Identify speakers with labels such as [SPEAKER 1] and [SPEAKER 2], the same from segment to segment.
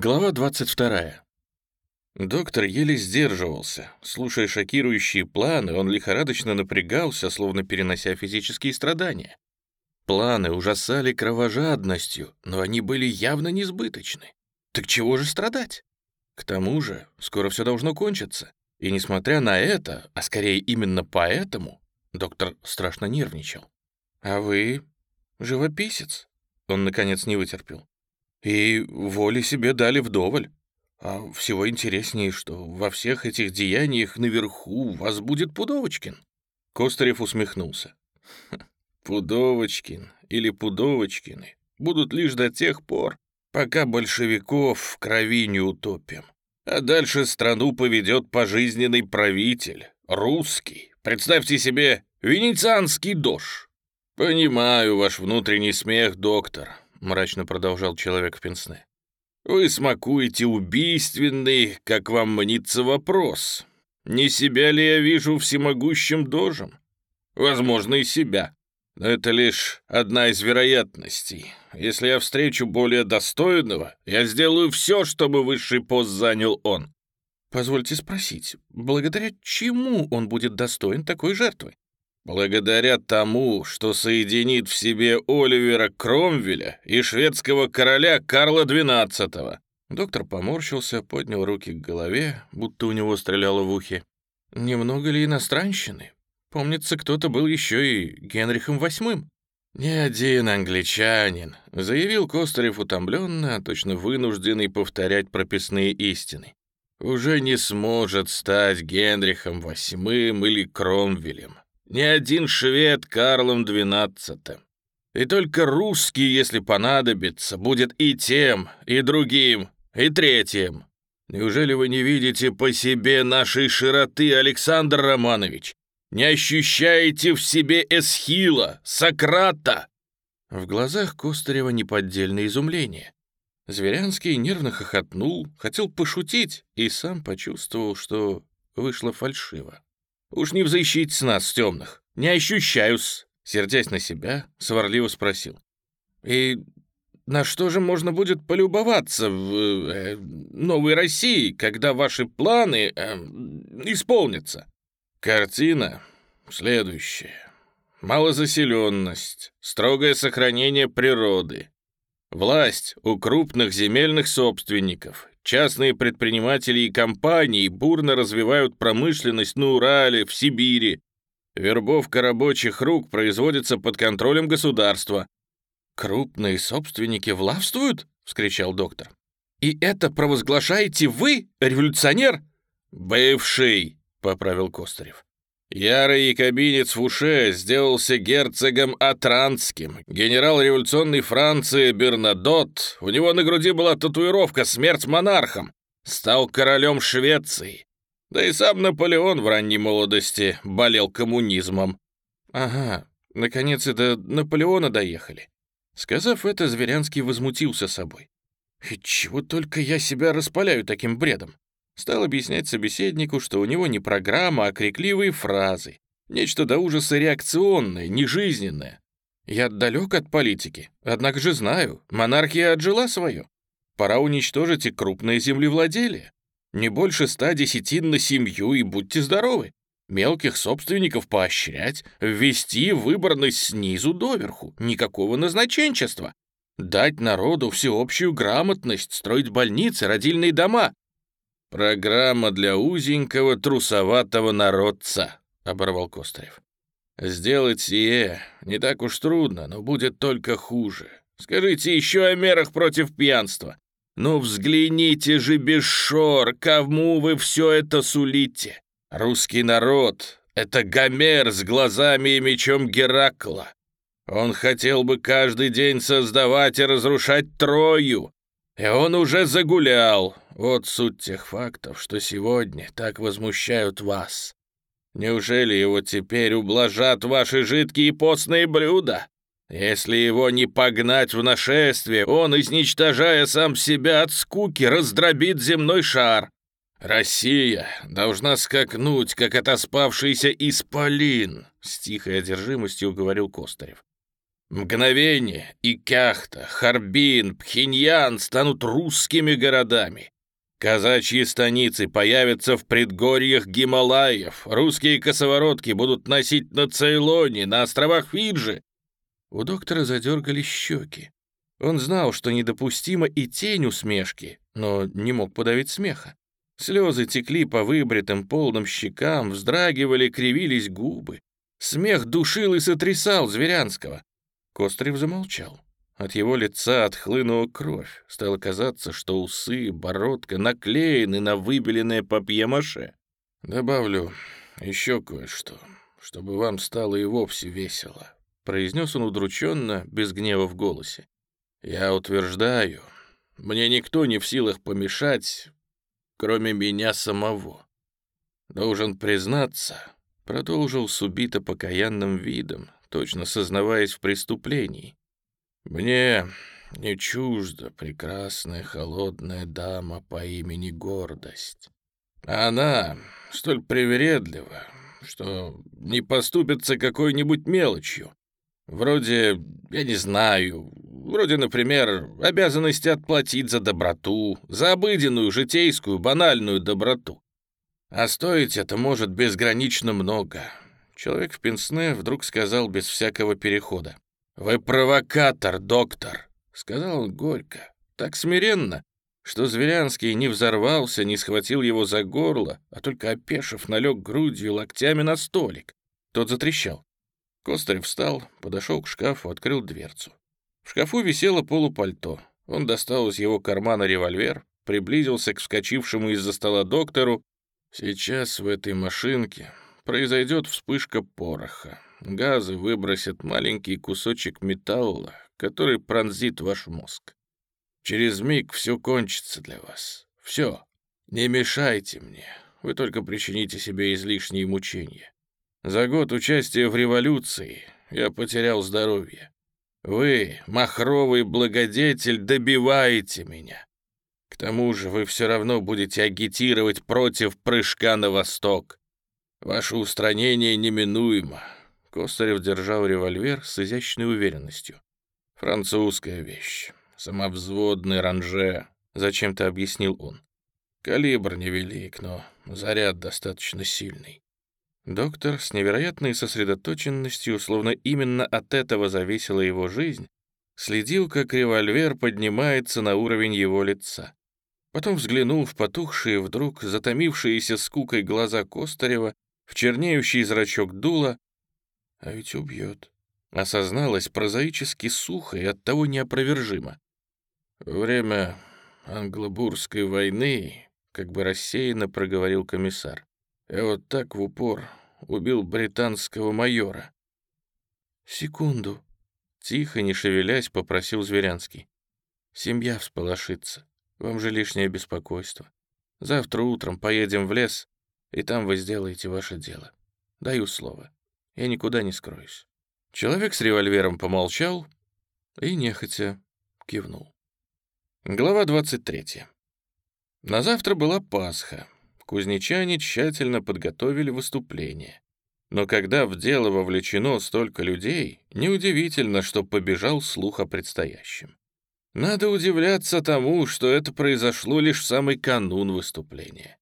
[SPEAKER 1] Глава 22. Доктор еле сдерживался. Слушая шокирующие планы, он лихорадочно напрягался, словно перенося физические страдания. Планы ужасали кровожадностью, но они были явно несбыточны. Так чего же страдать? К тому же, скоро все должно кончиться. И несмотря на это, а скорее именно поэтому, доктор страшно нервничал. «А вы живописец?» Он, наконец, не вытерпел. И воли себе дали вдоволь. А всего интереснее, что во всех этих деяниях наверху вас будет Пудовочкин». Костарев усмехнулся. «Пудовочкин или Пудовочкины будут лишь до тех пор, пока большевиков в крови не утопим. А дальше страну поведет пожизненный правитель, русский. Представьте себе, венецианский дож. Понимаю ваш внутренний смех, доктор. — мрачно продолжал человек в пенсне. «Вы смакуете убийственный, как вам мнится, вопрос. Не себя ли я вижу всемогущим дожем? Возможно, и себя. Но это лишь одна из вероятностей. Если я встречу более достойного, я сделаю все, чтобы высший пост занял он». «Позвольте спросить, благодаря чему он будет достоин такой жертвы?» Благодаря тому, что соединит в себе Оливера Кромвеля и шведского короля Карла XII». Доктор поморщился, поднял руки к голове, будто у него стреляло в ухе. «Немного ли иностранщины? Помнится, кто-то был еще и Генрихом VIII». «Не один англичанин», — заявил Костарев утомленно, точно вынужденный повторять прописные истины. «Уже не сможет стать Генрихом VIII или Кромвелем. Ни один швед Карлом XII. И только русский, если понадобится, будет и тем, и другим, и третьим. Неужели вы не видите по себе нашей широты, Александр Романович? Не ощущаете в себе Эсхила, Сократа?» В глазах Костарева неподдельное изумление. Зверянский нервно хохотнул, хотел пошутить и сам почувствовал, что вышло фальшиво. «Уж не взыщите с нас, темных. Не ощущаюсь», — сердясь на себя, сварливо спросил. «И на что же можно будет полюбоваться в э, новой России, когда ваши планы э, исполнятся?» Картина следующая. Малозаселенность, строгое сохранение природы, власть у крупных земельных собственников, Частные предприниматели и компании бурно развивают промышленность на Урале, в Сибири. Вербовка рабочих рук производится под контролем государства. «Крупные собственники властвуют?» — вскричал доктор. «И это провозглашаете вы, революционер?» «Бывший», — поправил Костарев. Ярый якобинец Фуше сделался герцогом Атранским. Генерал революционной Франции Бернадот, у него на груди была татуировка «Смерть монархам», стал королем Швеции. Да и сам Наполеон в ранней молодости болел коммунизмом. Ага, наконец и до Наполеона доехали. Сказав это, Зверянский возмутился собой. И чего только я себя распаляю таким бредом? Стал объяснять собеседнику, что у него не программа, а крикливые фразы. Нечто до ужаса реакционное, нежизненное. Я далек от политики, однако же знаю, монархия отжила свое. Пора уничтожить и крупное землевладелие. Не больше ста десятин на семью и будьте здоровы. Мелких собственников поощрять, ввести выборность снизу доверху, никакого назначенчества. Дать народу всеобщую грамотность, строить больницы, родильные дома, «Программа для узенького трусоватого народца», — оборвал Костарев. «Сделать сие не так уж трудно, но будет только хуже. Скажите еще о мерах против пьянства. Ну взгляните же без шор, кому вы все это сулите. Русский народ — это Гомер с глазами и мечом Геракла. Он хотел бы каждый день создавать и разрушать Трою, и он уже загулял. Вот суть тех фактов, что сегодня так возмущают вас. Неужели его теперь ублажат ваши жидкие постные блюда? Если его не погнать в нашествие, он, изничтожая сам себя от скуки, раздробит земной шар. Россия должна скакнуть, как отоспавшийся исполин, с тихой одержимостью говорил Костарев. Мгновение и Кяхта, Харбин, Пхеньян станут русскими городами. Казачьи станицы появятся в предгорьях Гималаев, русские косоворотки будут носить на Цейлоне, на островах Фиджи. У доктора задергали щеки. Он знал, что недопустимо и тень усмешки, но не мог подавить смеха. Слезы текли по выбритым полным щекам, вздрагивали, кривились губы. Смех душил и сотрясал Зверянского. Кострев замолчал. От его лица отхлынула кровь. Стало казаться, что усы, бородка наклеены на выбеленное папье-маше. «Добавлю еще кое-что, чтобы вам стало и вовсе весело», — произнес он удрученно, без гнева в голосе. «Я утверждаю, мне никто не в силах помешать, кроме меня самого. Должен признаться, продолжил с убито покаянным видом, точно сознаваясь в преступлении. Мне не чужда прекрасная холодная дама по имени Гордость. Она столь привередлива, что не поступится какой-нибудь мелочью. Вроде, я не знаю, вроде, например, обязанности отплатить за доброту, за обыденную, житейскую, банальную доброту. А стоить это может безгранично много. Человек в пенсне вдруг сказал без всякого перехода. «Вы провокатор, доктор», — сказал он горько, так смиренно, что Зверянский не взорвался, не схватил его за горло, а только опешив, налег грудью локтями на столик. Тот затрещал. Костарев встал, подошел к шкафу, открыл дверцу. В шкафу висело полупальто. Он достал из его кармана револьвер, приблизился к вскочившему из-за стола доктору. «Сейчас в этой машинке произойдет вспышка пороха. Газы выбросят маленький кусочек металла, который пронзит ваш мозг. Через миг все кончится для вас. Все. Не мешайте мне. Вы только причините себе излишние мучения. За год участия в революции я потерял здоровье. Вы, махровый благодетель, добиваете меня. К тому же вы все равно будете агитировать против прыжка на восток. Ваше устранение неминуемо. Костарев держал револьвер с изящной уверенностью. Французская вещь. Самовзводный ранже, зачем-то объяснил он. Калибр невелик, но заряд достаточно сильный. Доктор с невероятной сосредоточенностью, словно именно от этого зависела его жизнь, следил, как револьвер поднимается на уровень его лица. Потом взглянул в потухшие вдруг, затомившиеся скукой глаза Костарева, в чернеющий зрачок дула, а ведь убьет. Осозналось прозаически сухо и оттого неопровержимо. время англобурской войны, как бы рассеянно проговорил комиссар, я вот так в упор убил британского майора». «Секунду», — тихо, не шевелясь, попросил Зверянский. «Семья всполошится. Вам же лишнее беспокойство. Завтра утром поедем в лес, и там вы сделаете ваше дело. Даю слово. Я никуда не скроюсь». Человек с револьвером помолчал и нехотя кивнул. Глава 23. На завтра была Пасха, Кузнечане тщательно подготовили выступление. Но когда в дело вовлечено столько людей, неудивительно, что побежал слух о предстоящем. Надо удивляться тому, что это произошло лишь в самый канун выступления.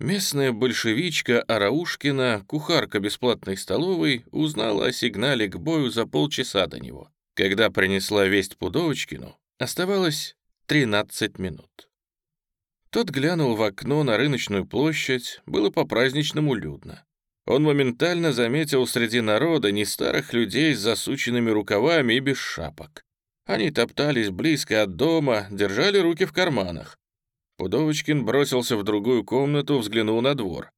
[SPEAKER 1] Местная большевичка Араушкина, кухарка бесплатной столовой, узнала о сигнале к бою за полчаса до него. Когда принесла весть Пудовочкину, оставалось 13 минут. Тот глянул в окно на рыночную площадь, было по-праздничному людно. Он моментально заметил среди народа не старых людей с засученными рукавами и без шапок. Они топтались близко от дома, держали руки в карманах. Пудовочкин бросился в другую комнату, взглянул на двор.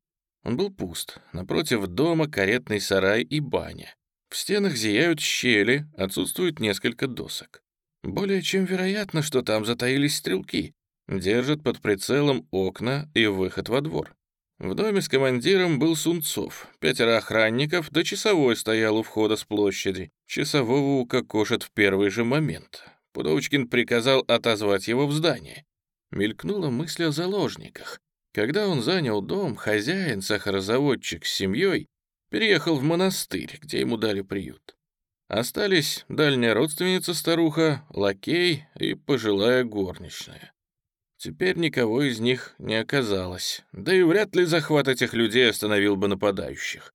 [SPEAKER 1] Он был пуст. Напротив дома каретный сарай и баня. В стенах зияют щели, отсутствует несколько досок. Более чем вероятно, что там затаились стрелки. Держит под прицелом окна и выход во двор. В доме с командиром был Сунцов, пятеро охранников, да часовой стоял у входа с площади. Часового укокошат в первый же момент. Пудовочкин приказал отозвать его в здание. Мелькнула мысль о заложниках. Когда он занял дом, хозяин, сахарозаводчик с семьей, переехал в монастырь, где ему дали приют. Остались дальняя родственница старуха, лакей и пожилая горничная. Теперь никого из них не оказалось, да и вряд ли захват этих людей остановил бы нападающих.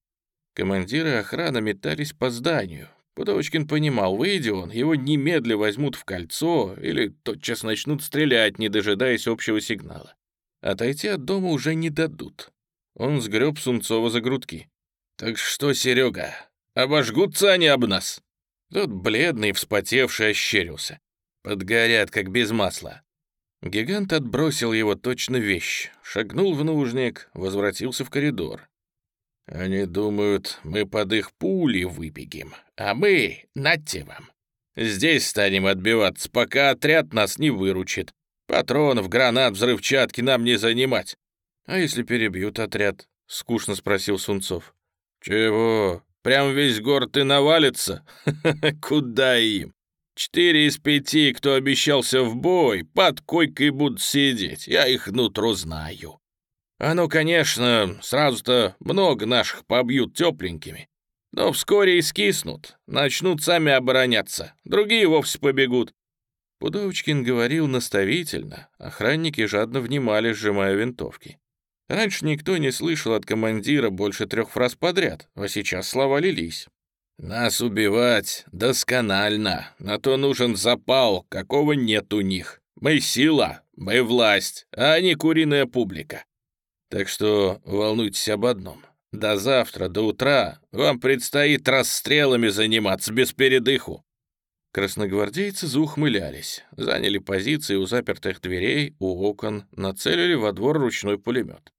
[SPEAKER 1] Командиры охраны метались по зданию. Пудовочкин понимал, выйдя он, его немедля возьмут в кольцо или тотчас начнут стрелять, не дожидаясь общего сигнала. Отойти от дома уже не дадут. Он сгреб Сунцова за грудки. «Так что, Серега, обожгутся они об нас?» Тот бледный, вспотевший, ощерился. Подгорят, как без масла. Гигант отбросил его точно вещь, шагнул в нужник, возвратился в коридор. «Они думают, мы под их пули выбегем, а мы, нате вам. Здесь станем отбиваться, пока отряд нас не выручит. Патронов, гранат, взрывчатки нам не занимать». «А если перебьют отряд?» — скучно спросил Сунцов. «Чего? Прям весь город и навалится? Куда им? Четыре из пяти, кто обещался в бой, под койкой будут сидеть. Я их нутро знаю. А ну, конечно, сразу-то много наших побьют тепленькими. Но вскоре и скиснут, начнут сами обороняться, другие вовсе побегут. Пудовочкин говорил наставительно, охранники жадно внимали, сжимая винтовки. Раньше никто не слышал от командира больше трех фраз подряд, а сейчас слова лились. «Нас убивать досконально, на то нужен запал, какого нет у них. Мы сила, мы власть, а не куриная публика. Так что волнуйтесь об одном. До завтра, до утра вам предстоит расстрелами заниматься без передыху». Красногвардейцы заухмылялись, заняли позиции у запертых дверей, у окон, нацелили во двор ручной пулемет.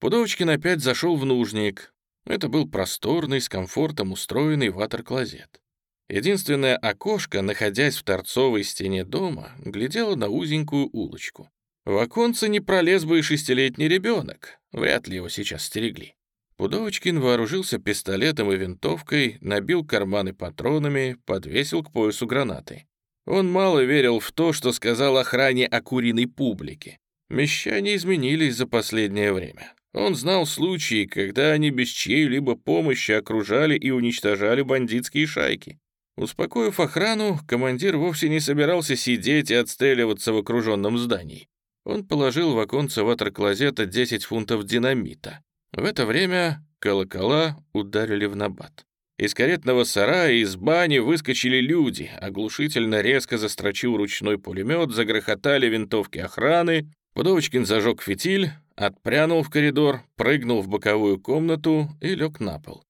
[SPEAKER 1] Пудовочкин опять зашел в нужник. Это был просторный, с комфортом устроенный ватер-клозет. Единственное окошко, находясь в торцовой стене дома, глядело на узенькую улочку. В оконце не пролез бы и шестилетний ребенок. Вряд ли его сейчас стерегли. Пудовочкин вооружился пистолетом и винтовкой, набил карманы патронами, подвесил к поясу гранаты. Он мало верил в то, что сказал охране о куриной публике. Мещане изменились за последнее время. Он знал случаи, когда они без чьей-либо помощи окружали и уничтожали бандитские шайки. Успокоив охрану, командир вовсе не собирался сидеть и отстреливаться в окруженном здании. Он положил в оконце ватер-клозета 10 фунтов динамита. В это время колокола ударили в набат. Из каретного сарая и из бани выскочили люди, оглушительно резко застрочил ручной пулемет, загрохотали винтовки охраны, Пудовочкин зажег фитиль, отпрянул в коридор, прыгнул в боковую комнату и лег на пол.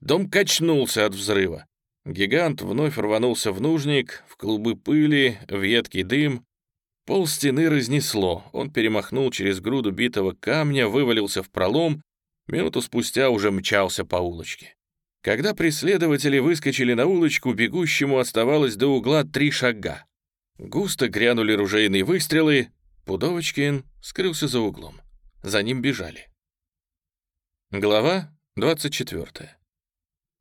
[SPEAKER 1] Дом качнулся от взрыва. Гигант вновь рванулся в нужник, в клубы пыли, в едкий дым. Пол стены разнесло, он перемахнул через груду битого камня, вывалился в пролом, минуту спустя уже мчался по улочке. Когда преследователи выскочили на улочку, бегущему оставалось до угла три шага. Густо грянули ружейные выстрелы, Пудовочкин скрылся за углом. За ним бежали. Глава 24.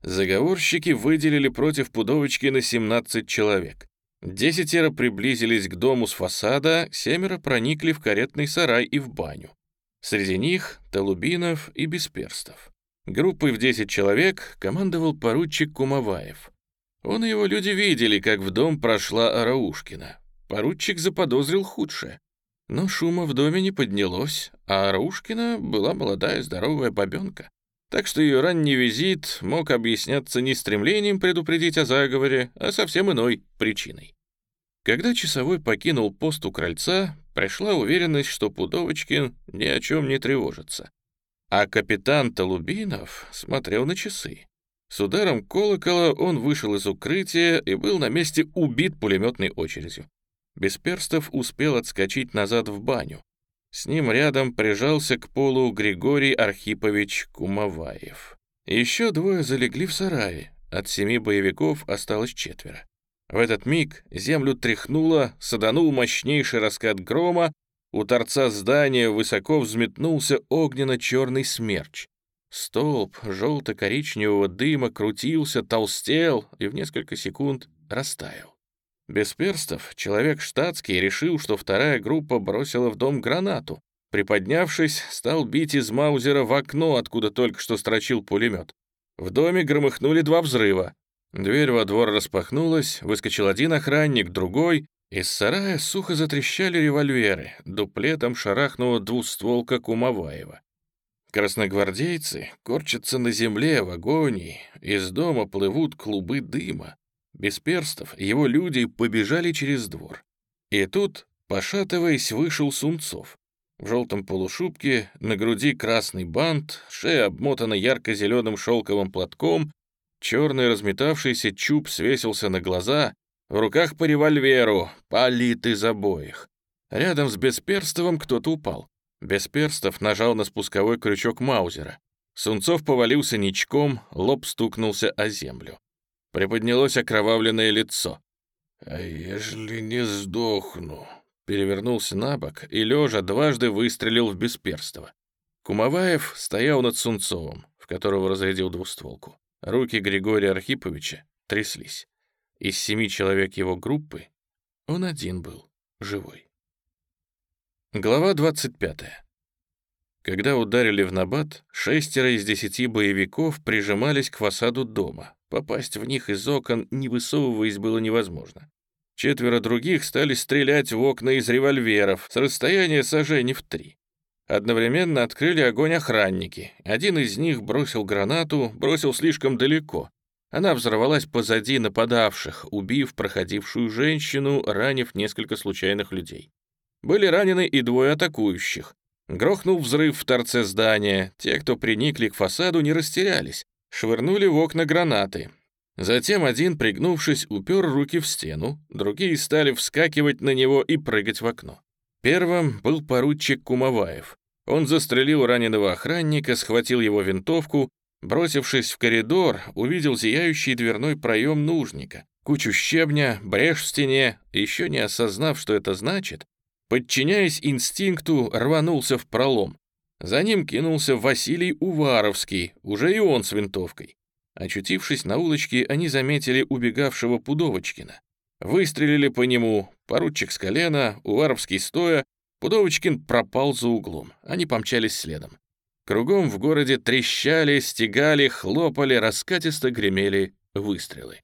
[SPEAKER 1] Заговорщики выделили против Пудовочкина 17 человек. Десятеро приблизились к дому с фасада, семеро проникли в каретный сарай и в баню. Среди них Толубинов и Бесперстов. Группой в 10 человек командовал поручик Кумоваев. Он и его люди видели, как в дом прошла Араушкина. Поручик заподозрил худшее. Но шума в доме не поднялось, а Рушкина была молодая здоровая бабенка. Так что ее ранний визит мог объясняться не стремлением предупредить о заговоре, а совсем иной причиной. Когда часовой покинул пост у крыльца, пришла уверенность, что Пудовочкин ни о чем не тревожится. А капитан Толубинов смотрел на часы. С ударом колокола он вышел из укрытия и был на месте убит пулеметной очередью. Бесперстов успел отскочить назад в баню. С ним рядом прижался к полу Григорий Архипович Кумоваев. Еще двое залегли в сарае. От семи боевиков осталось четверо. В этот миг землю тряхнуло, саданул мощнейший раскат грома, у торца здания высоко взметнулся огненно-черный смерч. Столб желто-коричневого дыма крутился, толстел и в несколько секунд растаял. Без перстов человек штатский решил, что вторая группа бросила в дом гранату. Приподнявшись, стал бить из маузера в окно, откуда только что строчил пулемет. В доме громыхнули два взрыва. Дверь во двор распахнулась, выскочил один охранник, другой. Из сарая сухо затрещали револьверы, дуплетом шарахнула двустволка Кумаваева. Красногвардейцы корчатся на земле в агонии, из дома плывут клубы дыма. Без перстов его люди побежали через двор. И тут, пошатываясь, вышел Сумцов. В желтом полушубке, на груди красный бант, шея обмотана ярко-зеленым шелковым платком, черный разметавшийся чуб свесился на глаза, в руках по револьверу, палит из обоих. Рядом с Бесперстовым кто-то упал. Бесперстов нажал на спусковой крючок Маузера. Сунцов повалился ничком, лоб стукнулся о землю. Приподнялось окровавленное лицо. «А ежели не сдохну?» Перевернулся на бок и, лежа, дважды выстрелил в Бесперстова. Кумоваев стоял над Сунцовым, в которого разрядил двустволку. Руки Григория Архиповича тряслись. Из семи человек его группы он один был живой. Глава 25. Когда ударили в набат, шестеро из десяти боевиков прижимались к фасаду дома. Попасть в них из окон, не высовываясь, было невозможно. Четверо других стали стрелять в окна из револьверов с расстояния сажений в три. Одновременно открыли огонь охранники. Один из них бросил гранату, бросил слишком далеко. Она взорвалась позади нападавших, убив проходившую женщину, ранив несколько случайных людей. Были ранены и двое атакующих. Грохнул взрыв в торце здания. Те, кто приникли к фасаду, не растерялись. Швырнули в окна гранаты. Затем один, пригнувшись, упер руки в стену, другие стали вскакивать на него и прыгать в окно. Первым был поручик Кумоваев. Он застрелил раненого охранника, схватил его винтовку, бросившись в коридор, увидел зияющий дверной проем нужника, кучу щебня, брешь в стене, еще не осознав, что это значит, подчиняясь инстинкту, рванулся в пролом. За ним кинулся Василий Уваровский, уже и он с винтовкой. Очутившись на улочке, они заметили убегавшего Пудовочкина. Выстрелили по нему, поручик с колена, Уваровский стоя, Пудовочкин пропал за углом, они помчались следом. Кругом в городе трещали, стегали, хлопали, раскатисто гремели выстрелы.